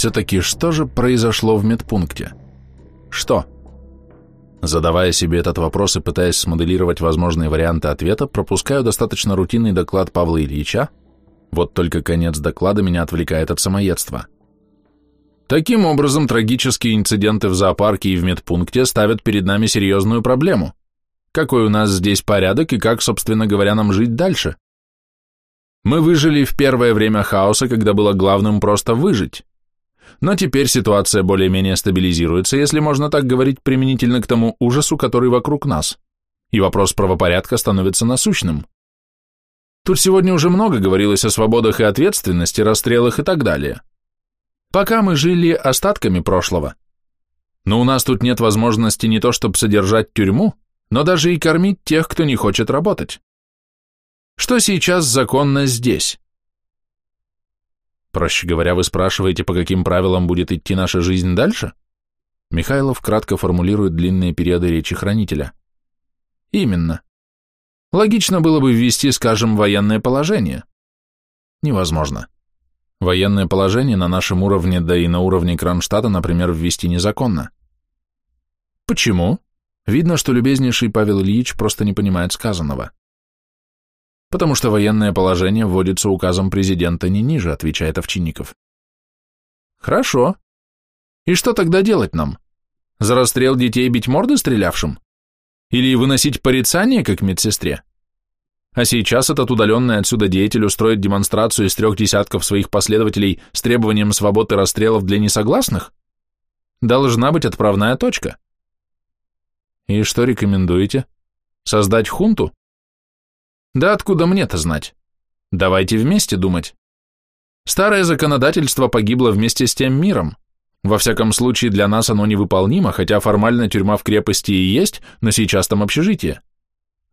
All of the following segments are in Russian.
все-таки что же произошло в медпункте? Что? Задавая себе этот вопрос и пытаясь смоделировать возможные варианты ответа, пропускаю достаточно рутинный доклад Павла Ильича, вот только конец доклада меня отвлекает от самоедства. Таким образом, трагические инциденты в зоопарке и в медпункте ставят перед нами серьезную проблему. Какой у нас здесь порядок и как, собственно говоря, нам жить дальше? Мы выжили в первое время хаоса, когда было главным просто выжить. Но теперь ситуация более-менее стабилизируется, если можно так говорить применительно к тому ужасу, который вокруг нас, и вопрос правопорядка становится насущным. Тут сегодня уже много говорилось о свободах и ответственности, расстрелах и так далее. Пока мы жили остатками прошлого. Но у нас тут нет возможности не то чтобы содержать тюрьму, но даже и кормить тех, кто не хочет работать. Что сейчас законно здесь? Проще говоря, вы спрашиваете, по каким правилам будет идти наша жизнь дальше? Михайлов кратко формулирует длинные периоды речи хранителя. Именно. Логично было бы ввести, скажем, военное положение. Невозможно. Военное положение на нашем уровне, да и на уровне Кронштадта, например, ввести незаконно. Почему? Видно, что любезнейший Павел Ильич просто не понимает сказанного. Потому что военное положение вводится указом президента не ниже, отвечает Овчинников. Хорошо. И что тогда делать нам? За расстрел детей бить морды стрелявшим? Или выносить порицание, как медсестре? А сейчас этот удаленный отсюда деятель устроит демонстрацию из трех десятков своих последователей с требованием свободы расстрелов для несогласных? Должна быть отправная точка. И что рекомендуете? Создать хунту? Да откуда мне-то знать? Давайте вместе думать. Старое законодательство погибло вместе с тем миром. Во всяком случае, для нас оно невыполнимо, хотя формально тюрьма в крепости и есть, но сейчас там общежитие.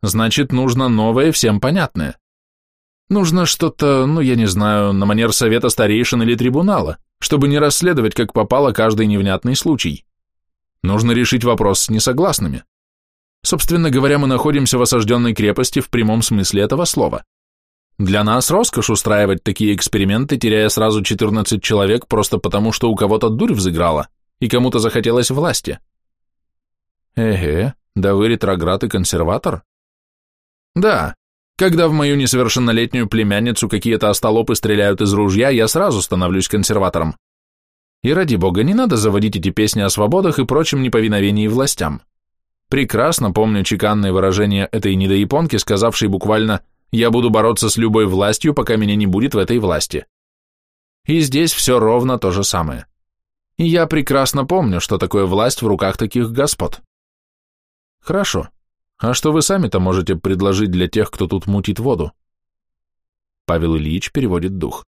Значит, нужно новое, всем понятное. Нужно что-то, ну, я не знаю, на манер совета старейшин или трибунала, чтобы не расследовать, как попало, каждый невнятный случай. Нужно решить вопрос с несогласными. Собственно говоря, мы находимся в осажденной крепости в прямом смысле этого слова. Для нас роскошь устраивать такие эксперименты, теряя сразу 14 человек просто потому, что у кого-то дурь взыграла и кому-то захотелось власти. Эге, да вы ретроград и консерватор? Да, когда в мою несовершеннолетнюю племянницу какие-то остолопы стреляют из ружья, я сразу становлюсь консерватором. И ради бога, не надо заводить эти песни о свободах и прочем неповиновении властям. Прекрасно помню чеканное выражение этой недояпонки, сказавшей буквально «я буду бороться с любой властью, пока меня не будет в этой власти». И здесь все ровно то же самое. И я прекрасно помню, что такое власть в руках таких господ. Хорошо. А что вы сами-то можете предложить для тех, кто тут мутит воду? Павел Ильич переводит дух.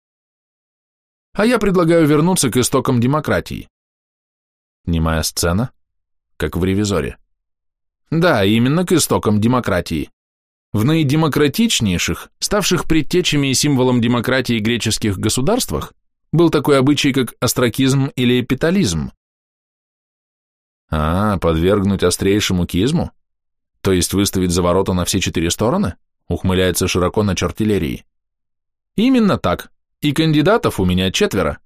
А я предлагаю вернуться к истокам демократии. Немая сцена, как в «Ревизоре». Да, именно к истокам демократии. В наидемократичнейших, ставших предтечами и символом демократии греческих государствах, был такой обычай, как остракизм или эпитализм. А, подвергнуть острейшему кизму? То есть выставить за ворота на все четыре стороны? Ухмыляется широко на артиллерии. Именно так. И кандидатов у меня четверо.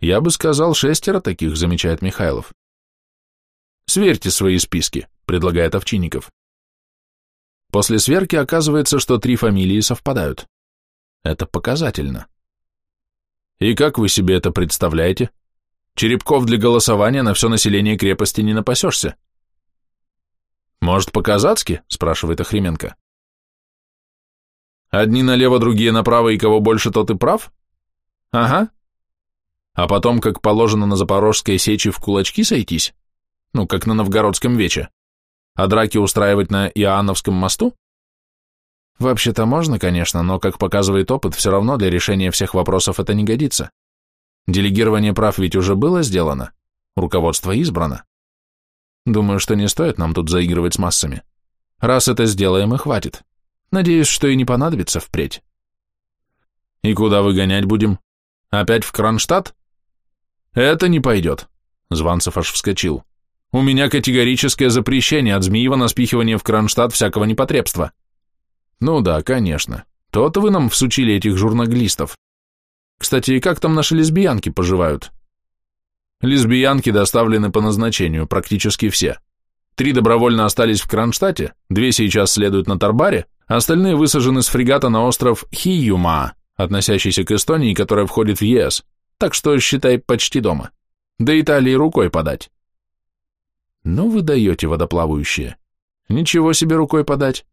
Я бы сказал шестеро таких, замечает Михайлов. Сверьте свои списки предлагает Овчинников. После сверки оказывается, что три фамилии совпадают. Это показательно. И как вы себе это представляете? Черепков для голосования на все население крепости не напасешься. Может, по-казацки? спрашивает Охременко. Одни налево, другие направо, и кого больше, тот и прав? Ага. А потом, как положено на Запорожской сечи, в кулачки сойтись? Ну, как на Новгородском вече. А драки устраивать на Иоанновском мосту? Вообще-то можно, конечно, но, как показывает опыт, все равно для решения всех вопросов это не годится. Делегирование прав ведь уже было сделано, руководство избрано. Думаю, что не стоит нам тут заигрывать с массами. Раз это сделаем, и хватит. Надеюсь, что и не понадобится впредь. И куда выгонять будем? Опять в Кронштадт? Это не пойдет. Званцев аж вскочил. У меня категорическое запрещение от Змеева на спихивание в Кронштадт всякого непотребства. Ну да, конечно. То-то вы нам всучили этих журналистов. Кстати, как там наши лесбиянки поживают? Лесбиянки доставлены по назначению, практически все. Три добровольно остались в Кронштадте, две сейчас следуют на Тарбаре, остальные высажены с фрегата на остров Хиюма, относящийся к Эстонии, которая входит в ЕС, так что, считай, почти дома. До Италии рукой подать. Ну вы даете водоплавающие. Ничего себе рукой подать.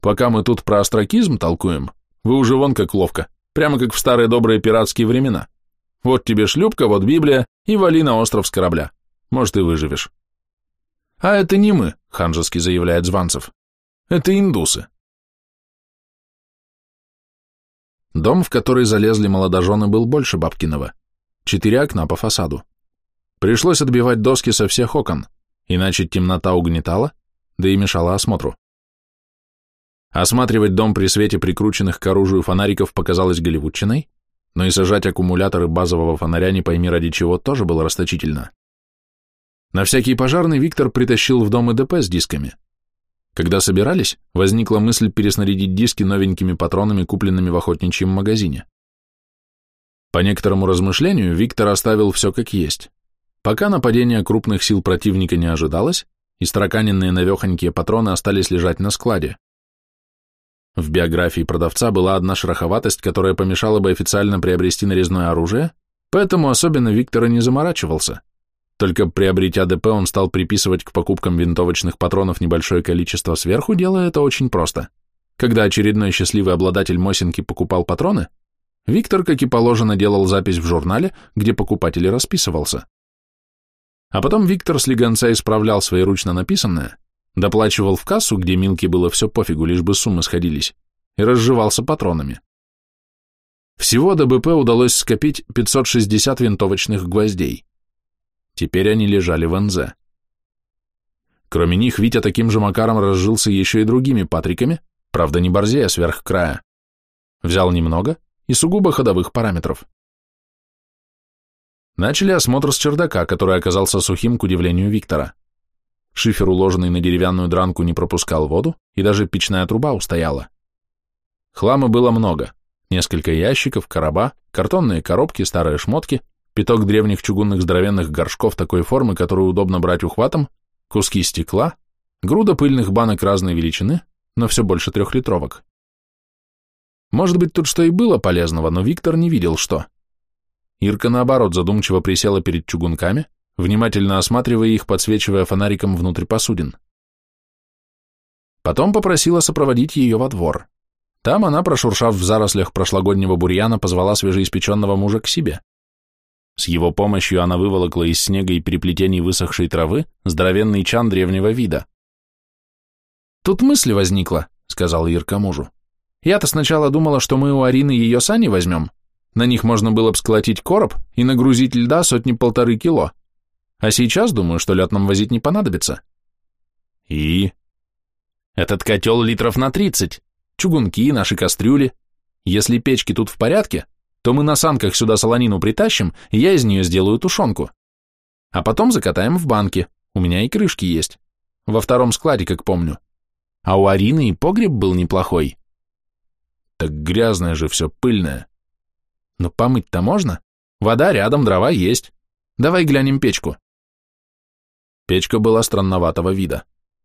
Пока мы тут про астракизм толкуем, вы уже вон как ловко, прямо как в старые добрые пиратские времена. Вот тебе шлюпка, вот Библия, и вали на остров с корабля. Может, и выживешь. А это не мы, ханжески заявляет Званцев. Это индусы. Дом, в который залезли молодожены, был больше Бабкиного. Четыре окна по фасаду. Пришлось отбивать доски со всех окон, иначе темнота угнетала, да и мешала осмотру. Осматривать дом при свете прикрученных к оружию фонариков показалось голливудчиной, но и сажать аккумуляторы базового фонаря не пойми ради чего тоже было расточительно. На всякий пожарный Виктор притащил в дом ИДП с дисками. Когда собирались, возникла мысль переснарядить диски новенькими патронами, купленными в охотничьем магазине. По некоторому размышлению Виктор оставил все как есть. Пока нападение крупных сил противника не ожидалось, и строканенные навехонькие патроны остались лежать на складе. В биографии продавца была одна шероховатость, которая помешала бы официально приобрести нарезное оружие, поэтому особенно Виктор не заморачивался. Только приобретя ДП, он стал приписывать к покупкам винтовочных патронов небольшое количество сверху, делая это очень просто. Когда очередной счастливый обладатель Мосинки покупал патроны, Виктор, как и положено, делал запись в журнале, где покупатель расписывался. А потом Виктор с легонца исправлял своеручно написанное, доплачивал в кассу, где Милке было все пофигу, лишь бы суммы сходились, и разживался патронами. Всего до БП удалось скопить 560 винтовочных гвоздей. Теперь они лежали в НЗ. Кроме них, Витя таким же макаром разжился еще и другими патриками, правда не борзея сверх края. Взял немного и сугубо ходовых параметров. Начали осмотр с чердака, который оказался сухим к удивлению Виктора. Шифер, уложенный на деревянную дранку, не пропускал воду, и даже печная труба устояла. Хлама было много. Несколько ящиков, короба, картонные коробки, старые шмотки, пяток древних чугунных здоровенных горшков такой формы, которую удобно брать ухватом, куски стекла, груда пыльных банок разной величины, но все больше трехлитровок. Может быть, тут что и было полезного, но Виктор не видел, что. Ирка, наоборот, задумчиво присела перед чугунками, внимательно осматривая их, подсвечивая фонариком внутрь посудин. Потом попросила сопроводить ее во двор. Там она, прошуршав в зарослях прошлогоднего бурьяна, позвала свежеиспеченного мужа к себе. С его помощью она выволокла из снега и переплетений высохшей травы здоровенный чан древнего вида. «Тут мысль возникла», — сказал Ирка мужу. «Я-то сначала думала, что мы у Арины ее сани возьмем. На них можно было бы сколотить короб и нагрузить льда сотни-полторы кило. А сейчас думаю, что лед нам возить не понадобится. И? Этот котел литров на тридцать, чугунки, наши кастрюли. Если печки тут в порядке, то мы на санках сюда солонину притащим, и я из нее сделаю тушенку. А потом закатаем в банки, у меня и крышки есть. Во втором складе, как помню. А у Арины и погреб был неплохой. Так грязное же все, пыльное. Но помыть-то можно? Вода рядом, дрова есть. Давай глянем печку. Печка была странноватого вида.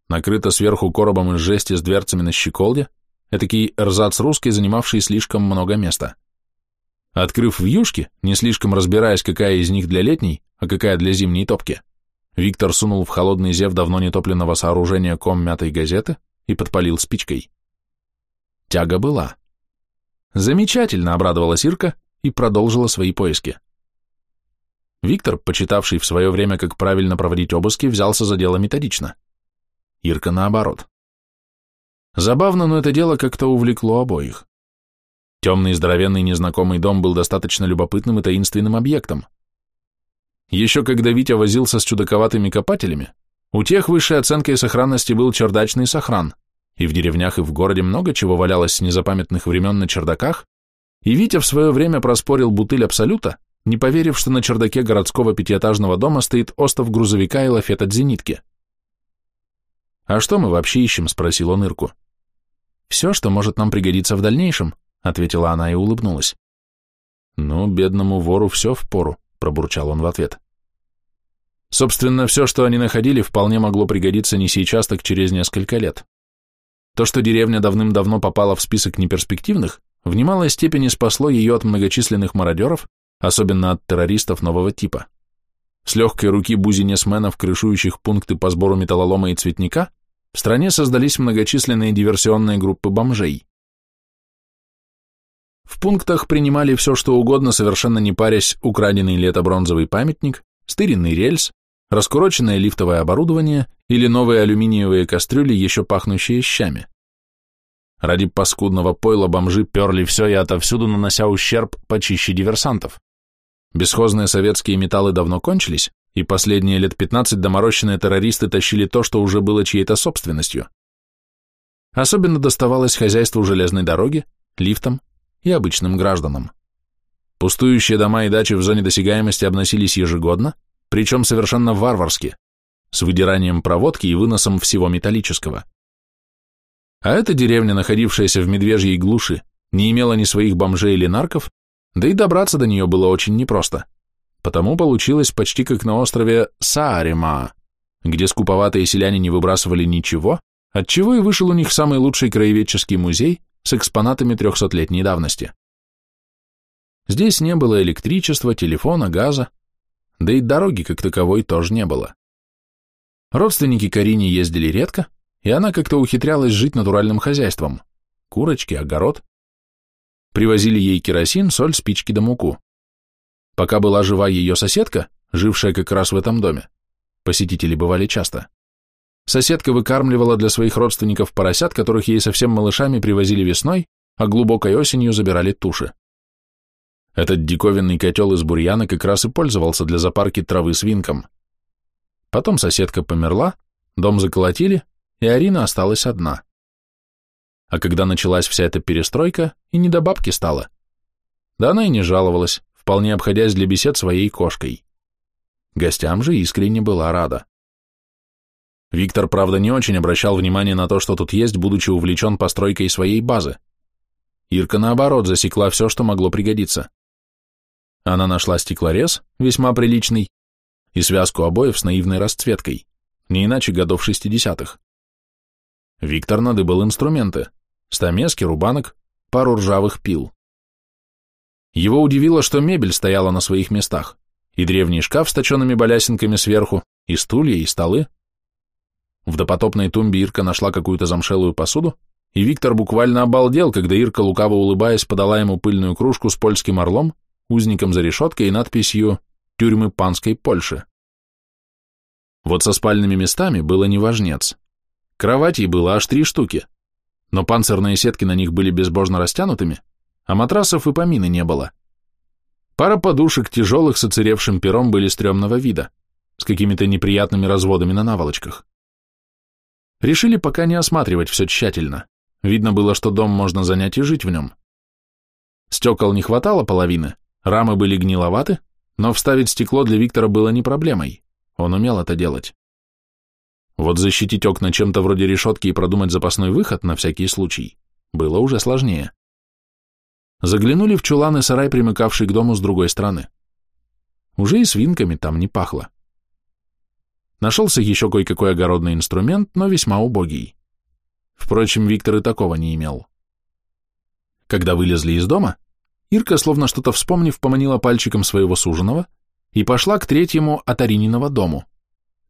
Накрыта сверху коробом из жести с дверцами на щеколде, этакий рзац русский, занимавший слишком много места. Открыв вьюшки, не слишком разбираясь, какая из них для летней, а какая для зимней топки, Виктор сунул в холодный зев давно нетопленного сооружения ком мятой газеты и подпалил спичкой. Тяга была. Замечательно обрадовалась Ирка и продолжила свои поиски. Виктор, почитавший в свое время, как правильно проводить обыски, взялся за дело методично. Ирка наоборот. Забавно, но это дело как-то увлекло обоих. Темный здоровенный незнакомый дом был достаточно любопытным и таинственным объектом. Еще когда Витя возился с чудаковатыми копателями, у тех высшей оценкой сохранности был чердачный сохран, и в деревнях и в городе много чего валялось с незапамятных времен на чердаках, и Витя в свое время проспорил бутыль Абсолюта, не поверив, что на чердаке городского пятиэтажного дома стоит остов грузовика и лафет от зенитки. «А что мы вообще ищем?» — спросил он Ирку. «Все, что может нам пригодиться в дальнейшем», — ответила она и улыбнулась. Ну, бедному вору все впору, пробурчал он в ответ. Собственно, все, что они находили, вполне могло пригодиться не сейчас, так через несколько лет. То, что деревня давным-давно попала в список неперспективных, в немалой степени спасло ее от многочисленных мародеров, особенно от террористов нового типа. С легкой руки бузинесменов, крышующих пункты по сбору металлолома и цветника, в стране создались многочисленные диверсионные группы бомжей. В пунктах принимали все, что угодно, совершенно не парясь украденный лето-бронзовый памятник, стыренный рельс, раскуроченное лифтовое оборудование или новые алюминиевые кастрюли, еще пахнущие щами. Ради паскудного пойла бомжи перли все и отовсюду, нанося ущерб почище диверсантов. Бесхозные советские металлы давно кончились, и последние лет 15 доморощенные террористы тащили то, что уже было чьей-то собственностью. Особенно доставалось хозяйству железной дороги, лифтам и обычным гражданам. Пустующие дома и дачи в зоне досягаемости обносились ежегодно, причем совершенно варварски, с выдиранием проводки и выносом всего металлического. А эта деревня, находившаяся в медвежьей глуши, не имела ни своих бомжей или нарков, да и добраться до нее было очень непросто. Потому получилось почти как на острове Саарима, где скуповатые селяне не выбрасывали ничего, отчего и вышел у них самый лучший краеведческий музей с экспонатами трехсотлетней давности. Здесь не было электричества, телефона, газа, да и дороги как таковой тоже не было. Родственники Карине ездили редко, и она как-то ухитрялась жить натуральным хозяйством. Курочки, огород. Привозили ей керосин, соль, спички да муку. Пока была жива ее соседка, жившая как раз в этом доме, посетители бывали часто, соседка выкармливала для своих родственников поросят, которых ей совсем малышами привозили весной, а глубокой осенью забирали туши. Этот диковинный котел из бурьяна как раз и пользовался для запарки травы свинкам. Потом соседка померла, дом заколотили, и Арина осталась одна. А когда началась вся эта перестройка, и не до бабки стало. Да она и не жаловалась, вполне обходясь для бесед своей кошкой. Гостям же искренне была рада. Виктор, правда, не очень обращал внимание на то, что тут есть, будучи увлечен постройкой своей базы. Ирка, наоборот, засекла все, что могло пригодиться. Она нашла стеклорез, весьма приличный, и связку обоев с наивной расцветкой, не иначе годов шестидесятых. Виктор надыбал инструменты, стамески, рубанок, пару ржавых пил. Его удивило, что мебель стояла на своих местах, и древний шкаф с точенными балясинками сверху, и стулья, и столы. В допотопной тумбе Ирка нашла какую-то замшелую посуду, и Виктор буквально обалдел, когда Ирка, лукаво улыбаясь, подала ему пыльную кружку с польским орлом, узником за решеткой и надписью «Тюрьмы панской Польши». Вот со спальными местами было неважнец. Кроватей было аж три штуки, но панцирные сетки на них были безбожно растянутыми, а матрасов и помины не было. Пара подушек, тяжелых с оцаревшим пером, были стрёмного вида, с какими-то неприятными разводами на наволочках. Решили пока не осматривать все тщательно. Видно было, что дом можно занять и жить в нем. Стекол не хватало половины, Рамы были гниловаты, но вставить стекло для Виктора было не проблемой. Он умел это делать. Вот защитить окна чем-то вроде решетки и продумать запасной выход на всякий случай было уже сложнее. Заглянули в чулан и сарай, примыкавший к дому с другой стороны. Уже и свинками там не пахло. Нашелся еще кое-какой огородный инструмент, но весьма убогий. Впрочем, Виктор и такого не имел. Когда вылезли из дома, Ирка, словно что-то вспомнив, поманила пальчиком своего суженого и пошла к третьему от Арининого дому.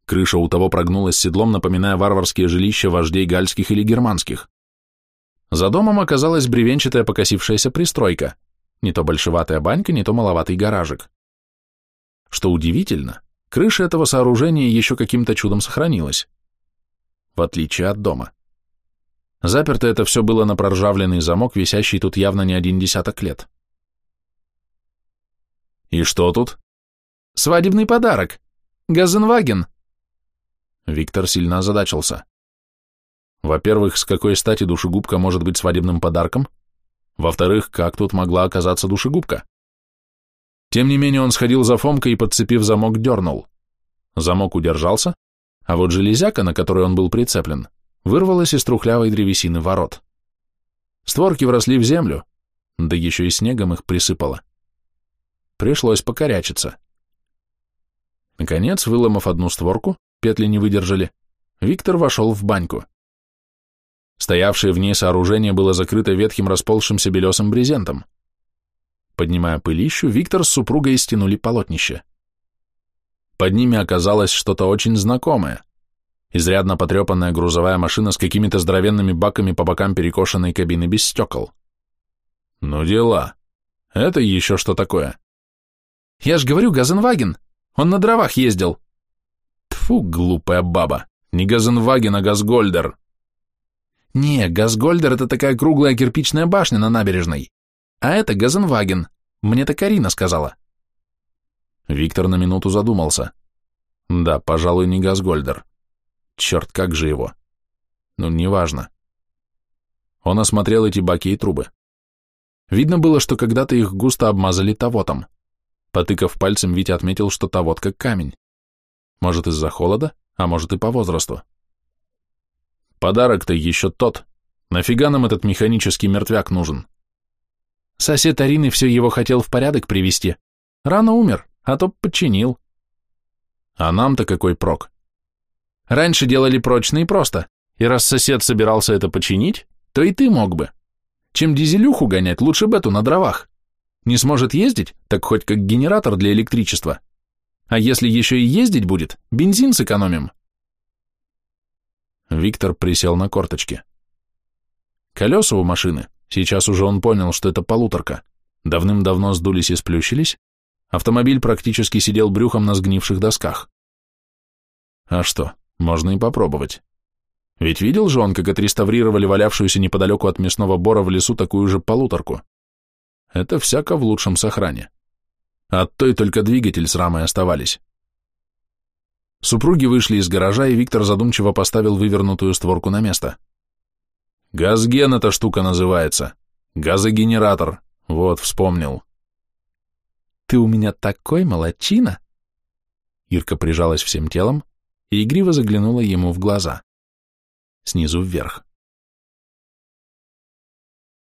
Крыша у того прогнулась седлом, напоминая варварские жилища вождей гальских или германских. За домом оказалась бревенчатая покосившаяся пристройка, не то большеватая банька, не то маловатый гаражик. Что удивительно, крыша этого сооружения еще каким-то чудом сохранилась, в отличие от дома. Заперто это все было на проржавленный замок, висящий тут явно не один десяток лет. «И что тут?» «Свадебный подарок. Газенваген». Виктор сильно озадачился. Во-первых, с какой стати душегубка может быть свадебным подарком? Во-вторых, как тут могла оказаться душегубка? Тем не менее он сходил за Фомкой и, подцепив замок, дернул. Замок удержался, а вот железяка, на которой он был прицеплен, вырвалась из трухлявой древесины ворот. Створки вросли в землю, да еще и снегом их присыпало. Пришлось покорячиться. Наконец, выломав одну створку, петли не выдержали, Виктор вошел в баньку. Стоявшее в ней сооружение было закрыто ветхим расползшимся белесым брезентом. Поднимая пылищу, Виктор с супругой стянули полотнище. Под ними оказалось что-то очень знакомое. Изрядно потрепанная грузовая машина с какими-то здоровенными баками по бокам перекошенной кабины без стекол. Ну дела. Это еще что такое? Я ж говорю, Газенваген. Он на дровах ездил. Тфу, глупая баба. Не Газенваген, а Газгольдер. Не, Газгольдер — это такая круглая кирпичная башня на набережной. А это Газенваген. Мне-то Карина сказала. Виктор на минуту задумался. Да, пожалуй, не Газгольдер. Черт, как же его. Ну, неважно. Он осмотрел эти баки и трубы. Видно было, что когда-то их густо обмазали тавотом. Потыкав пальцем, Витя отметил, что тавот как камень. Может, из-за холода, а может и по возрасту. Подарок-то еще тот. Нафига нам этот механический мертвяк нужен? Сосед Арины все его хотел в порядок привести. Рано умер, а то подчинил. А нам-то какой прок? Раньше делали прочно и просто, и раз сосед собирался это починить, то и ты мог бы. Чем дизелюху гонять, лучше бету на дровах. Не сможет ездить, так хоть как генератор для электричества. А если еще и ездить будет, бензин сэкономим. Виктор присел на корточки. Колеса у машины, сейчас уже он понял, что это полуторка, давным-давно сдулись и сплющились, автомобиль практически сидел брюхом на сгнивших досках. А что, можно и попробовать. Ведь видел же он, как отреставрировали валявшуюся неподалеку от мясного бора в лесу такую же полуторку. Это всяко в лучшем сохране. От той только двигатель с рамой оставались. Супруги вышли из гаража, и Виктор задумчиво поставил вывернутую створку на место. «Газген эта штука называется. Газогенератор. Вот, вспомнил». «Ты у меня такой молодчина!» Ирка прижалась всем телом и игриво заглянула ему в глаза. Снизу вверх.